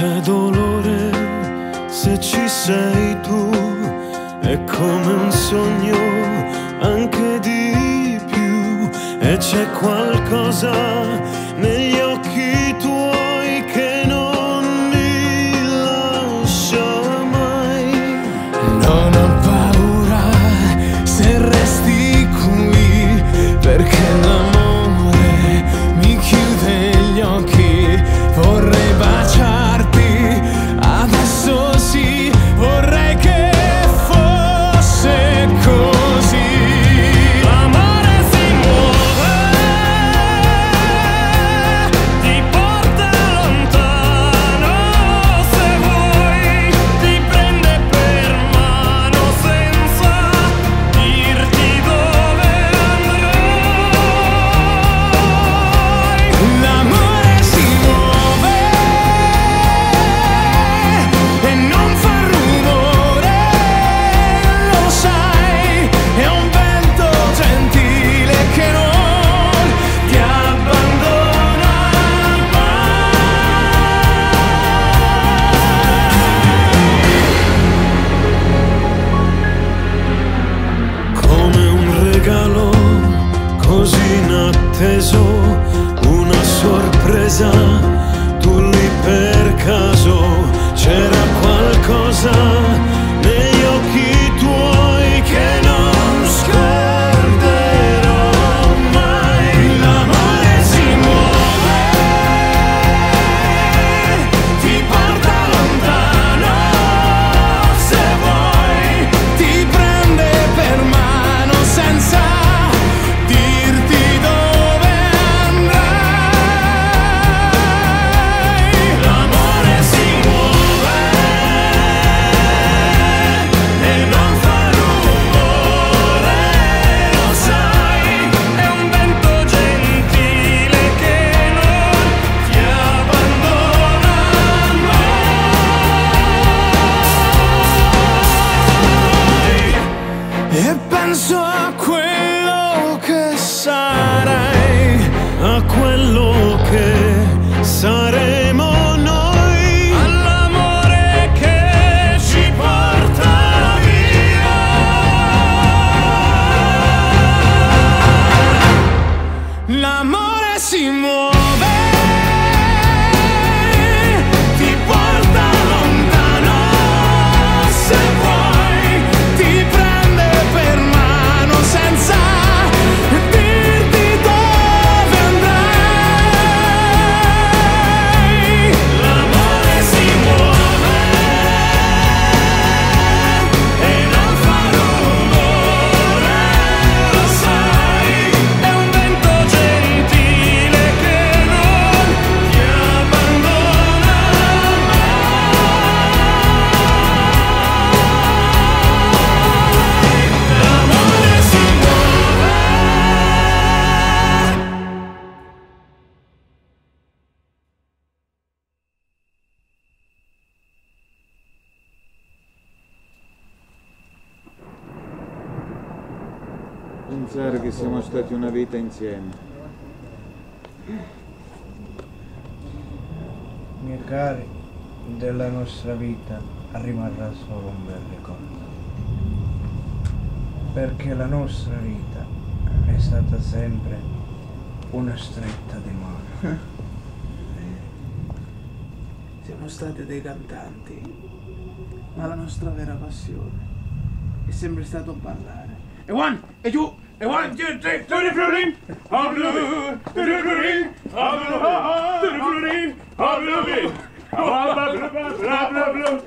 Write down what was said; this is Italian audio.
c'è dolore se ci sei tu, è come un sogno anche di più. E c'è qualcosa negli occhi tuoi inatteso, una sorpresa, tu lì per caso, c'era qualcosa penso a quello che sarai, a quello che saremo. L'amore si muove, Pensare che siamo stati una vita insieme. Miei cari, della nostra vita rimarrà solo un bel ricordo. Perché la nostra vita è stata sempre una stretta di mano. Siamo stati dei cantanti, ma la nostra vera passione è sempre stato ballare. A one, a two, a one, two, three, to the flooding, I'm loving, to the flooding, I'm loving, to the flooding, I'm loving, blah.